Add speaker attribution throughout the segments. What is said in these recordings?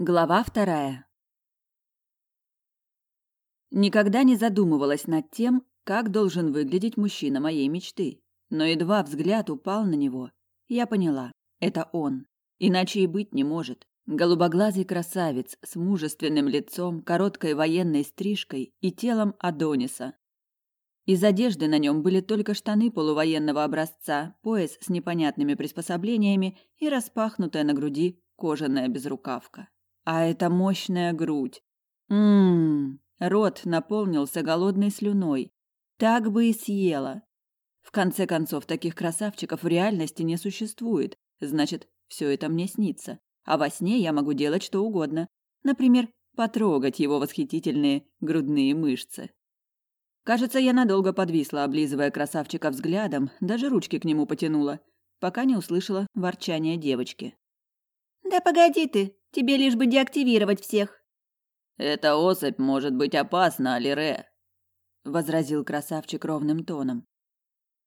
Speaker 1: Глава вторая. Никогда не задумывалась над тем, как должен выглядеть мужчина моей мечты. Но едва взгляд упал на него, я поняла – это он. Иначе и быть не может. Голубоглазый красавец с мужественным лицом, короткой военной стрижкой и телом Адониса. Из одежды на нем были только штаны полувоенного образца, пояс с непонятными приспособлениями и распахнутая на груди кожаная безрукавка. А это мощная грудь. Ммм, рот наполнился голодной слюной. Так бы и съела. В конце концов, таких красавчиков в реальности не существует. Значит, все это мне снится. А во сне я могу делать что угодно. Например, потрогать его восхитительные грудные мышцы. Кажется, я надолго подвисла, облизывая красавчика взглядом, даже ручки к нему потянула, пока не услышала ворчание девочки.
Speaker 2: «Да погоди ты, тебе лишь бы деактивировать всех».
Speaker 3: «Эта особь может быть опасна, Алире», —
Speaker 1: возразил красавчик ровным тоном.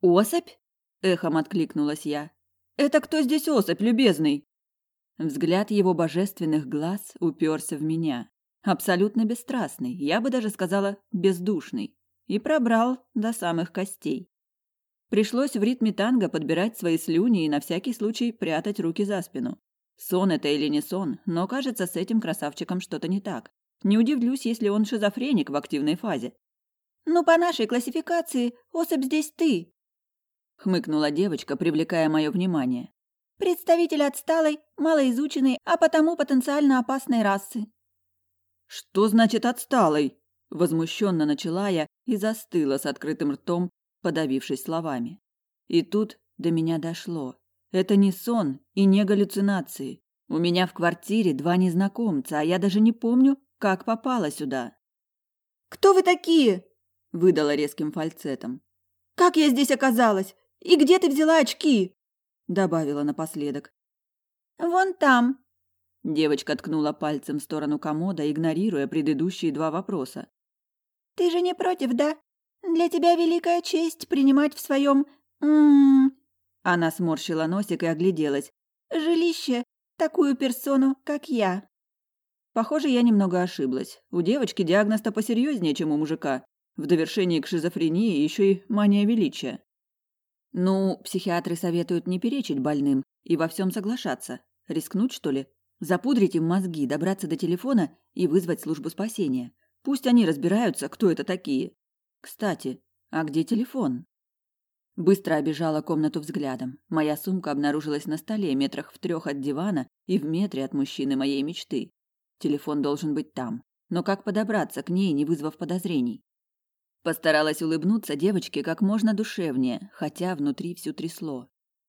Speaker 1: «Особь?» — эхом откликнулась я. «Это кто здесь особь, любезный?» Взгляд его божественных глаз уперся в меня. Абсолютно бесстрастный, я бы даже сказала, бездушный. И пробрал до самых костей. Пришлось в ритме танго подбирать свои слюни и на всякий случай прятать руки за спину. Сон это или не сон, но кажется, с этим красавчиком что-то не так. Не удивлюсь, если он шизофреник в активной фазе.
Speaker 2: «Ну, по нашей классификации, особь здесь ты», —
Speaker 1: хмыкнула девочка, привлекая мое внимание.
Speaker 2: «Представитель отсталой, малоизученной, а потому потенциально опасной расы».
Speaker 1: «Что значит отсталой?» — возмущенно начала я и застыла с открытым ртом, подавившись словами. И тут до меня дошло. Это не сон и не галлюцинации. У меня в квартире два незнакомца, а я даже не помню, как попала сюда.
Speaker 2: «Кто вы такие?» – выдала резким фальцетом. «Как я здесь оказалась? И где ты взяла очки?» – добавила напоследок. «Вон там».
Speaker 1: Девочка ткнула пальцем в сторону комода, игнорируя предыдущие два вопроса.
Speaker 2: «Ты же не против, да? Для тебя великая честь принимать в своем... М -м,
Speaker 1: она сморщила носик и огляделась.
Speaker 2: «Жилище! Такую персону, как я!»
Speaker 1: Похоже, я немного ошиблась. У девочки диагноз-то посерьезнее, чем у мужика. В довершении к шизофрении еще и мания величия. Ну, психиатры советуют не перечить больным и во всем соглашаться. Рискнуть, что ли? Запудрить им мозги, добраться до телефона и вызвать службу спасения. Пусть они разбираются, кто это такие. Кстати, а где телефон? Быстро обежала комнату взглядом. Моя сумка обнаружилась на столе, метрах в трех от дивана и в метре от мужчины моей мечты. Телефон должен быть там. Но как подобраться к ней, не вызвав подозрений? Постаралась улыбнуться девочке как можно душевнее, хотя внутри всю трясло.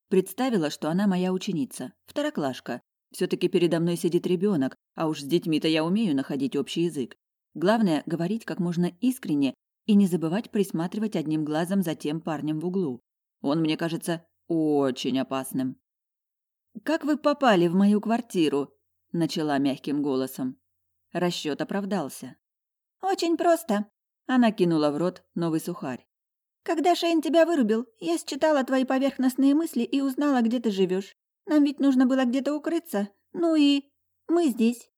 Speaker 1: Представила, что она моя ученица, второклашка. Все-таки передо мной сидит ребенок, а уж с детьми-то я умею находить общий язык. Главное – говорить как можно искренне и не забывать присматривать одним глазом за тем парнем в углу. Он мне кажется очень опасным. «Как вы попали в мою квартиру?» – начала мягким голосом. Расчет оправдался.
Speaker 2: «Очень просто», – она кинула в рот новый сухарь. «Когда Шейн тебя вырубил, я считала твои поверхностные мысли и узнала, где ты живешь. Нам ведь нужно было где-то укрыться. Ну и мы здесь».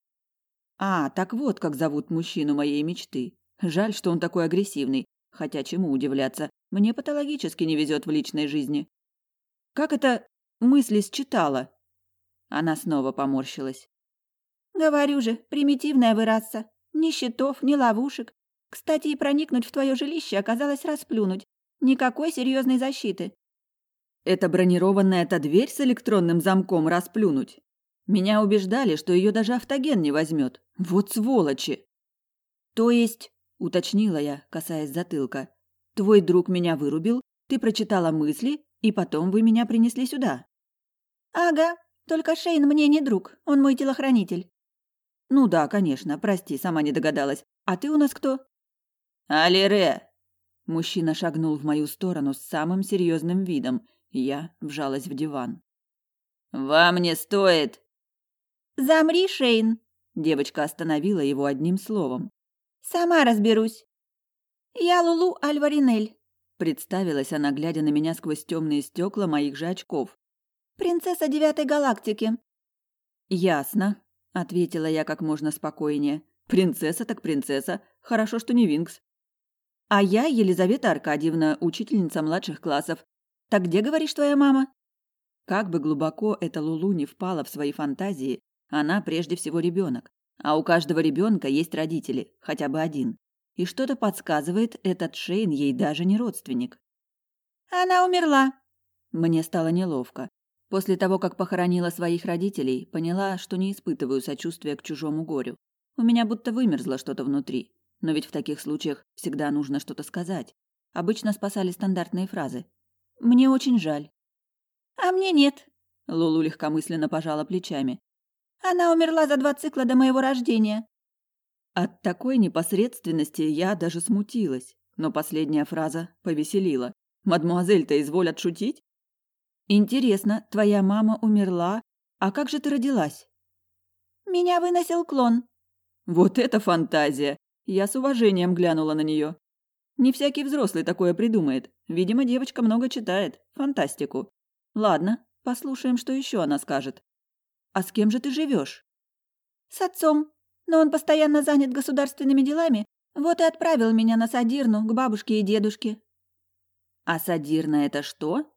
Speaker 1: «А, так вот как зовут мужчину моей мечты. Жаль, что он такой агрессивный. Хотя чему удивляться, мне патологически не везет в личной жизни. Как это мысли считала? Она снова поморщилась.
Speaker 2: Говорю же, примитивная вы раса. Ни щитов, ни ловушек. Кстати, и проникнуть в твое жилище оказалось расплюнуть. Никакой серьезной защиты.
Speaker 1: Это бронированная эта дверь с электронным замком расплюнуть. Меня убеждали, что ее даже автоген не возьмет. Вот сволочи. То есть уточнила я, касаясь затылка. Твой друг меня вырубил, ты прочитала мысли, и потом вы меня принесли сюда.
Speaker 2: Ага, только Шейн мне не друг, он мой телохранитель.
Speaker 1: Ну да, конечно, прости, сама не догадалась. А ты у нас кто?
Speaker 3: Алире.
Speaker 1: Мужчина шагнул в мою сторону с самым серьезным видом. Я вжалась в диван.
Speaker 3: Вам не стоит.
Speaker 2: Замри, Шейн.
Speaker 1: Девочка остановила его одним словом.
Speaker 2: Сама разберусь. Я Лулу Альваринель.
Speaker 1: Представилась она, глядя на меня сквозь темные стекла моих же очков.
Speaker 2: Принцесса девятой галактики.
Speaker 1: Ясно. ответила я как можно спокойнее. Принцесса так принцесса, хорошо, что не Винкс. А я Елизавета Аркадьевна, учительница младших классов. Так где, говоришь, твоя мама? Как бы глубоко эта Лулу не впала в свои фантазии, она прежде всего ребенок. А у каждого ребенка есть родители, хотя бы один. И что-то подсказывает, этот Шейн ей даже не родственник.
Speaker 2: Она умерла.
Speaker 1: Мне стало неловко. После того, как похоронила своих родителей, поняла, что не испытываю сочувствия к чужому горю. У меня будто вымерзло что-то внутри. Но ведь в таких случаях всегда нужно что-то сказать. Обычно спасали стандартные фразы. «Мне очень жаль».
Speaker 2: «А мне нет», —
Speaker 1: Лулу легкомысленно пожала плечами.
Speaker 2: «Она умерла за два цикла до моего рождения».
Speaker 1: От такой непосредственности я даже смутилась, но последняя фраза повеселила. «Мадмуазель-то изволят шутить?» Интересно, твоя мама умерла, а как же ты родилась?
Speaker 2: Меня выносил клон.
Speaker 1: Вот это фантазия! Я с уважением глянула на нее. Не всякий взрослый такое придумает. Видимо, девочка много читает. Фантастику. Ладно, послушаем, что еще она скажет. А с кем же ты живешь?
Speaker 2: С отцом. Но он постоянно занят государственными делами. Вот и отправил меня на Садирну к бабушке и дедушке.
Speaker 1: А Садирна это что?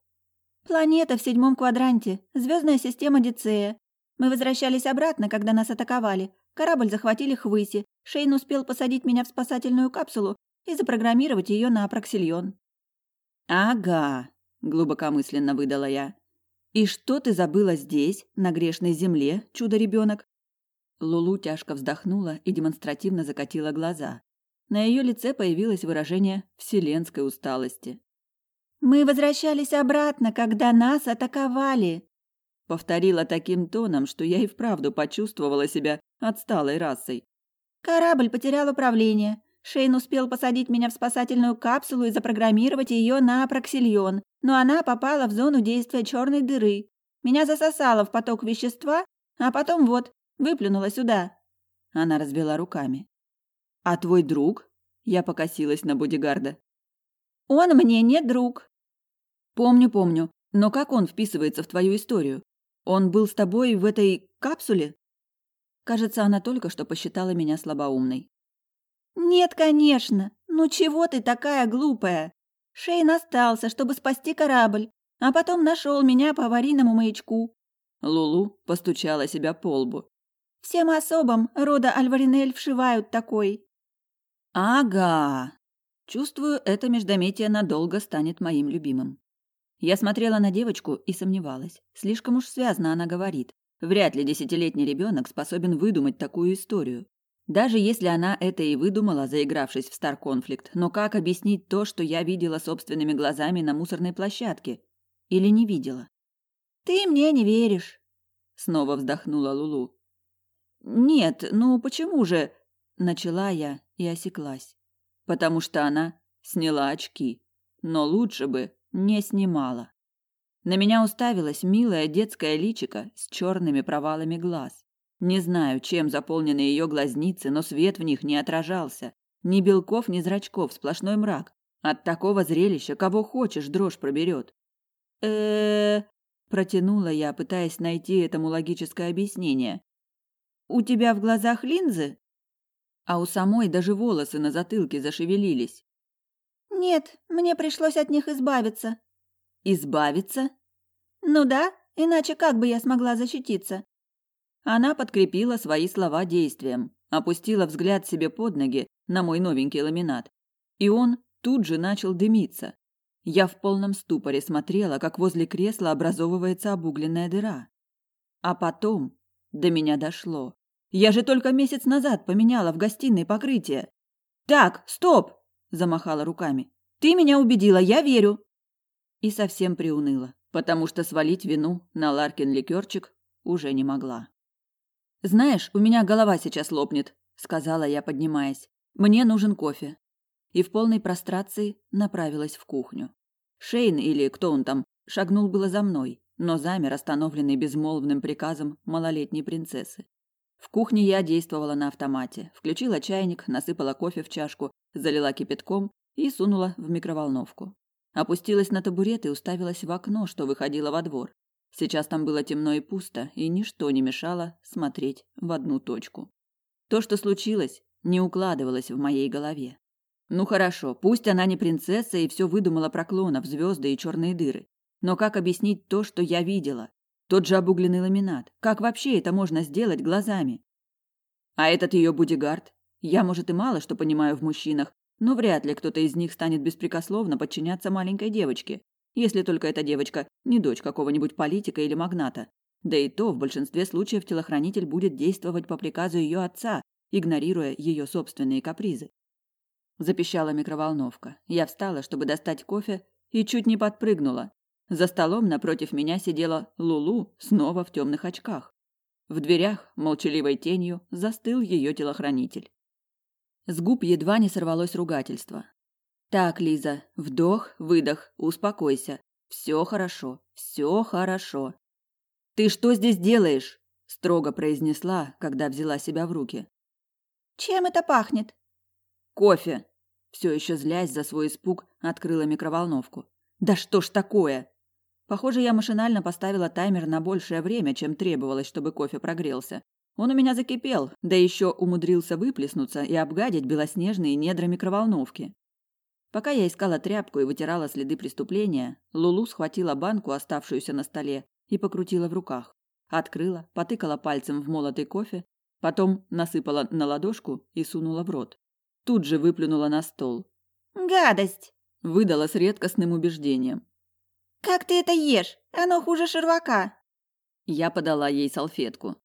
Speaker 2: Планета в седьмом квадранте, звездная система Дицея. Мы возвращались обратно, когда нас атаковали. Корабль захватили хвыси. Шейн успел посадить меня в спасательную капсулу и запрограммировать ее на Апроксильон.
Speaker 1: «Ага», — глубокомысленно выдала я. «И что ты забыла здесь, на грешной земле, чудо-ребенок?» Лулу тяжко вздохнула и демонстративно закатила глаза. На ее лице появилось выражение вселенской усталости.
Speaker 2: Мы возвращались обратно, когда нас атаковали.
Speaker 1: Повторила таким тоном, что я и вправду почувствовала себя отсталой расой.
Speaker 2: Корабль потерял управление. Шейн успел посадить меня в спасательную капсулу и запрограммировать ее на Проксильон, но она попала в зону действия черной дыры. Меня засосало в поток вещества, а потом вот, выплюнула сюда.
Speaker 1: Она развела руками. «А твой друг?» Я покосилась на бодигарда.
Speaker 2: «Он мне не друг»,
Speaker 1: Помню, помню. Но как он вписывается в твою историю? Он был с тобой в этой капсуле? Кажется, она только что посчитала меня слабоумной.
Speaker 2: Нет, конечно. Ну чего ты такая глупая? Шейн остался, чтобы спасти корабль, а потом нашел меня по аварийному маячку.
Speaker 1: Лулу постучала себя по лбу.
Speaker 2: Всем особам рода Альваринель вшивают такой.
Speaker 1: Ага. Чувствую, это междометие надолго станет моим любимым. Я смотрела на девочку и сомневалась. Слишком уж связно она говорит. Вряд ли десятилетний ребенок способен выдумать такую историю. Даже если она это и выдумала, заигравшись в стар-конфликт, но как объяснить то, что я видела собственными глазами на мусорной площадке? Или не видела?
Speaker 2: «Ты мне не веришь», —
Speaker 1: снова вздохнула Лулу. «Нет, ну почему же?» — начала я и осеклась. Потому что она сняла очки. Но лучше бы не снимала. На меня уставилась милая детская личика с черными провалами глаз. Не знаю, чем заполнены ее глазницы, но свет в них не отражался. Ни белков, ни зрачков, сплошной мрак. От такого зрелища кого хочешь дрожь проберет. э протянула я, пытаясь найти этому логическое объяснение. «У тебя в глазах линзы?» А у самой даже волосы на затылке зашевелились.
Speaker 2: «Нет, мне пришлось от них избавиться».
Speaker 1: «Избавиться?»
Speaker 2: «Ну да, иначе как бы я смогла защититься?»
Speaker 1: Она подкрепила свои слова действием, опустила взгляд себе под ноги на мой новенький ламинат. И он тут же начал дымиться. Я в полном ступоре смотрела, как возле кресла образовывается обугленная дыра. А потом до меня дошло. Я же только месяц назад поменяла в гостиной покрытие. «Так, стоп!» замахала руками. Ты меня убедила, я верю. И совсем приуныла, потому что свалить вину на Ларкин ликерчик уже не могла. Знаешь, у меня голова сейчас лопнет, сказала я, поднимаясь. Мне нужен кофе. И в полной прострации направилась в кухню. Шейн или кто он там шагнул было за мной, но замер, остановленный безмолвным приказом малолетней принцессы. В кухне я действовала на автомате. Включила чайник, насыпала кофе в чашку, залила кипятком и сунула в микроволновку. Опустилась на табурет и уставилась в окно, что выходило во двор. Сейчас там было темно и пусто, и ничто не мешало смотреть в одну точку. То, что случилось, не укладывалось в моей голове. Ну хорошо, пусть она не принцесса и все выдумала про клонов, звезды и черные дыры. Но как объяснить то, что я видела? Тот же обугленный ламинат. Как вообще это можно сделать глазами? А этот ее бодигард? Я, может, и мало что понимаю в мужчинах, но вряд ли кто-то из них станет беспрекословно подчиняться маленькой девочке, если только эта девочка не дочь какого-нибудь политика или магната. Да и то в большинстве случаев телохранитель будет действовать по приказу ее отца, игнорируя ее собственные капризы. Запищала микроволновка. Я встала, чтобы достать кофе, и чуть не подпрыгнула. За столом напротив меня сидела Лулу, снова в темных очках. В дверях, молчаливой тенью, застыл ее телохранитель. С губ едва не сорвалось ругательство. Так, Лиза, вдох, выдох, успокойся. Все хорошо, все хорошо. Ты что здесь делаешь? строго произнесла, когда взяла себя в руки.
Speaker 2: Чем это пахнет?
Speaker 1: Кофе. Все еще злясь за свой испуг, открыла микроволновку. Да что ж такое? Похоже, я машинально поставила таймер на большее время, чем требовалось, чтобы кофе прогрелся. Он у меня закипел, да еще умудрился выплеснуться и обгадить белоснежные недра микроволновки. Пока я искала тряпку и вытирала следы преступления, Лулу схватила банку, оставшуюся на столе, и покрутила в руках. Открыла, потыкала пальцем в молотый кофе, потом насыпала на ладошку и сунула в рот. Тут же выплюнула на стол.
Speaker 2: «Гадость!»
Speaker 1: – выдала с редкостным убеждением.
Speaker 2: «Как ты это ешь? Оно хуже шервака!»
Speaker 1: Я подала ей салфетку.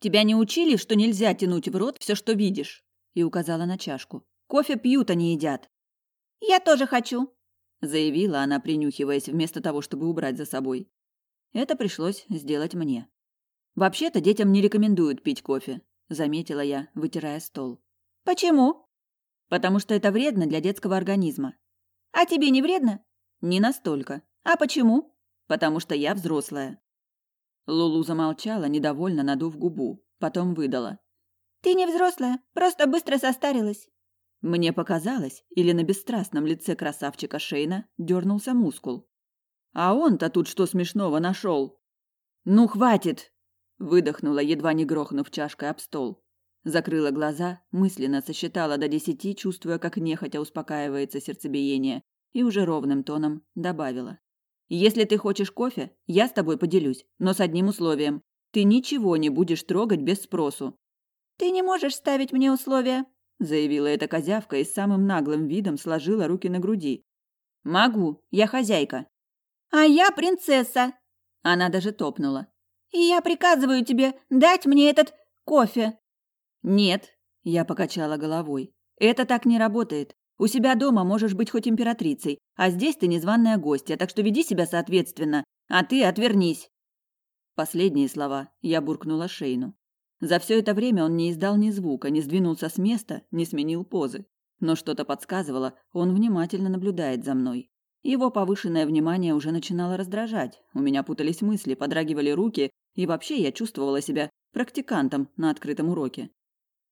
Speaker 1: «Тебя не учили, что нельзя тянуть в рот все, что видишь?» и указала на чашку. «Кофе пьют, а не едят.
Speaker 2: «Я тоже хочу», —
Speaker 1: заявила она, принюхиваясь, вместо того, чтобы убрать за собой. Это пришлось сделать мне. «Вообще-то детям не рекомендуют пить кофе», — заметила я, вытирая стол.
Speaker 2: «Почему?»
Speaker 1: «Потому что это вредно для детского организма».
Speaker 2: «А тебе не вредно?»
Speaker 1: «Не настолько».
Speaker 2: «А почему?»
Speaker 1: «Потому что я взрослая». Лулу замолчала, недовольно надув губу, потом выдала.
Speaker 2: «Ты не взрослая, просто быстро состарилась».
Speaker 1: Мне показалось, или на бесстрастном лице красавчика Шейна дернулся мускул. А он-то тут что смешного нашел? Ну, хватит! Выдохнула, едва не грохнув чашкой об стол. Закрыла глаза, мысленно сосчитала до десяти, чувствуя, как нехотя успокаивается сердцебиение, и уже ровным тоном добавила. «Если ты хочешь кофе, я с тобой поделюсь, но с одним условием. Ты ничего не будешь трогать без спросу».
Speaker 2: «Ты не можешь ставить мне условия»,
Speaker 1: заявила эта козявка и самым наглым видом сложила руки на груди. Могу, я хозяйка.
Speaker 2: А я принцесса.
Speaker 1: Она даже топнула.
Speaker 2: И я приказываю тебе дать мне этот кофе.
Speaker 1: Нет, я покачала головой. Это так не работает. У себя дома можешь быть хоть императрицей, а здесь ты незваная гостья, так что веди себя соответственно, а ты отвернись. Последние слова я буркнула Шейну. За все это время он не издал ни звука, не сдвинулся с места, не сменил позы. Но что-то подсказывало, он внимательно наблюдает за мной. Его повышенное внимание уже начинало раздражать. У меня путались мысли, подрагивали руки, и вообще я чувствовала себя практикантом на открытом уроке.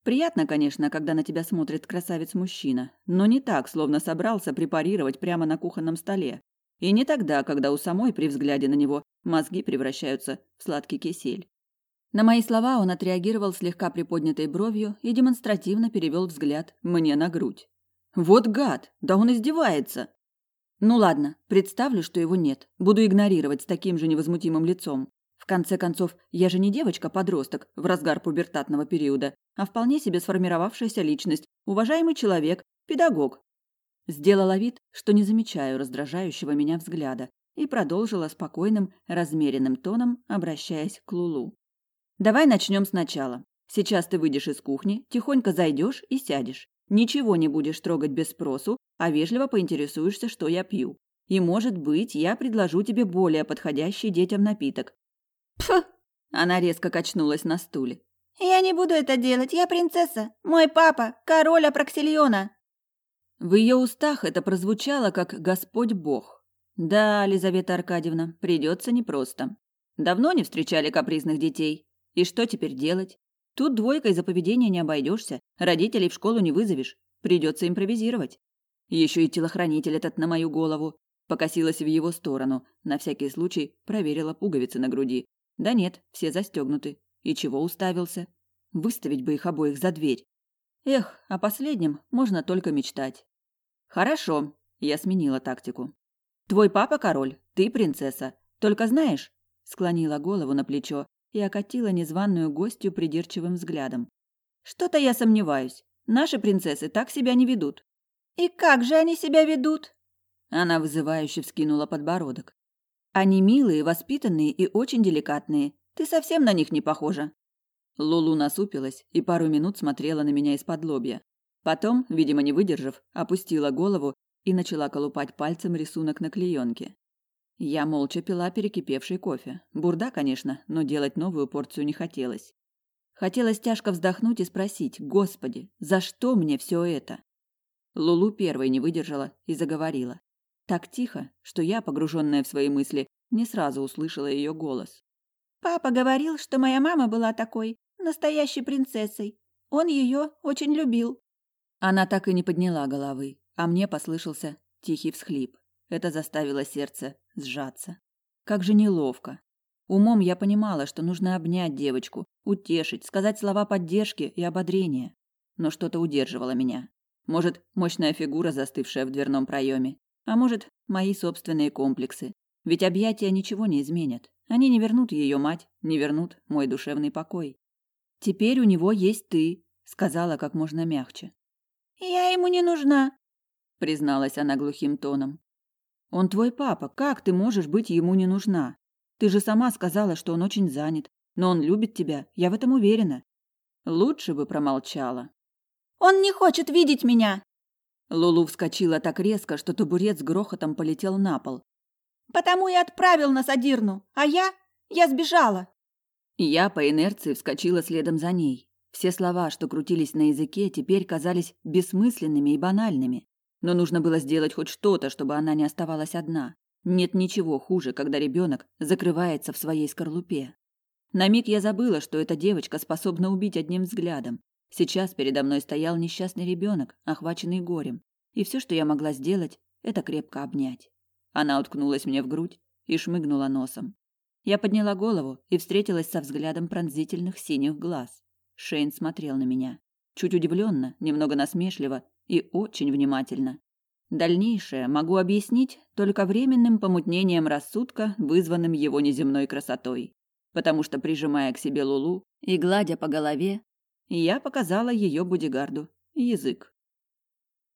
Speaker 1: Приятно, конечно, когда на тебя смотрит красавец-мужчина, но не так, словно собрался препарировать прямо на кухонном столе. И не тогда, когда у самой при взгляде на него мозги превращаются в сладкий кисель. На мои слова он отреагировал слегка приподнятой бровью и демонстративно перевел взгляд мне на грудь. Вот гад, да он издевается. Ну ладно, представлю, что его нет. Буду игнорировать с таким же невозмутимым лицом. В конце концов, я же не девочка-подросток в разгар пубертатного периода, а вполне себе сформировавшаяся личность, уважаемый человек, педагог. Сделала вид, что не замечаю раздражающего меня взгляда, и продолжила спокойным, размеренным тоном, обращаясь к Лулу. Давай начнем сначала. Сейчас ты выйдешь из кухни, тихонько зайдешь и сядешь. Ничего не будешь трогать без спросу, а вежливо поинтересуешься, что я пью. И, может быть, я предложу тебе более подходящий детям напиток.
Speaker 2: Пф!
Speaker 1: Она резко качнулась на стуле.
Speaker 2: Я не буду это делать, я принцесса. Мой папа король Апроксильона.
Speaker 1: В ее устах это прозвучало как Господь Бог. Да, Лизавета Аркадьевна, придется непросто. Давно не встречали капризных детей. И что теперь делать? Тут двойкой за поведение не обойдешься, родителей в школу не вызовешь, придется импровизировать. Еще и телохранитель этот на мою голову. Покосилась в его сторону, на всякий случай проверила пуговицы на груди. Да нет, все застегнуты. И чего уставился? Выставить бы их обоих за дверь. Эх, о последнем можно только мечтать. Хорошо, я сменила тактику. Твой папа король, ты принцесса. Только знаешь, склонила голову на плечо и окатила незваную гостью придирчивым взглядом. Что-то я сомневаюсь. Наши принцессы так себя не ведут.
Speaker 2: И как же они себя ведут?
Speaker 1: Она вызывающе вскинула подбородок. Они милые, воспитанные и очень деликатные. Ты совсем на них не похожа. Лулу насупилась и пару минут смотрела на меня из-под лобья. Потом, видимо, не выдержав, опустила голову и начала колупать пальцем рисунок на клеенке. Я молча пила перекипевший кофе. Бурда, конечно, но делать новую порцию не хотелось. Хотелось тяжко вздохнуть и спросить, «Господи, за что мне все это?» Лулу первой не выдержала и заговорила. Так тихо, что я, погруженная в свои мысли, не сразу услышала ее голос.
Speaker 2: «Папа говорил, что моя мама была такой, настоящей принцессой. Он ее очень любил».
Speaker 1: Она так и не подняла головы, а мне послышался тихий всхлип. Это заставило сердце сжаться. Как же неловко. Умом я понимала, что нужно обнять девочку, утешить, сказать слова поддержки и ободрения. Но что-то удерживало меня. Может, мощная фигура, застывшая в дверном проеме, а может, мои собственные комплексы. Ведь объятия ничего не изменят. Они не вернут ее мать, не вернут мой душевный покой. Теперь у него есть ты, сказала как можно мягче.
Speaker 2: Я ему не нужна,
Speaker 1: призналась она глухим тоном. Он твой папа, как ты можешь быть ему не нужна? Ты же сама сказала, что он очень занят, но он любит тебя, я в этом уверена. Лучше бы промолчала.
Speaker 2: Он не хочет видеть меня.
Speaker 1: Лулу вскочила так резко, что табурет с грохотом полетел на пол.
Speaker 2: Потому и отправил на Садирну, а я я сбежала.
Speaker 1: Я по инерции вскочила следом за ней. Все слова, что крутились на языке, теперь казались бессмысленными и банальными. Но нужно было сделать хоть что-то, чтобы она не оставалась одна. Нет ничего хуже, когда ребенок закрывается в своей скорлупе. На миг я забыла, что эта девочка способна убить одним взглядом. Сейчас передо мной стоял несчастный ребенок, охваченный горем, и все, что я могла сделать, это крепко обнять. Она уткнулась мне в грудь и шмыгнула носом. Я подняла голову и встретилась со взглядом пронзительных синих глаз. Шейн смотрел на меня, чуть удивленно, немного насмешливо и очень внимательно. Дальнейшее могу объяснить только временным помутнением рассудка, вызванным его неземной красотой. Потому что, прижимая к себе Лулу и гладя по голове, я показала ее бодигарду язык.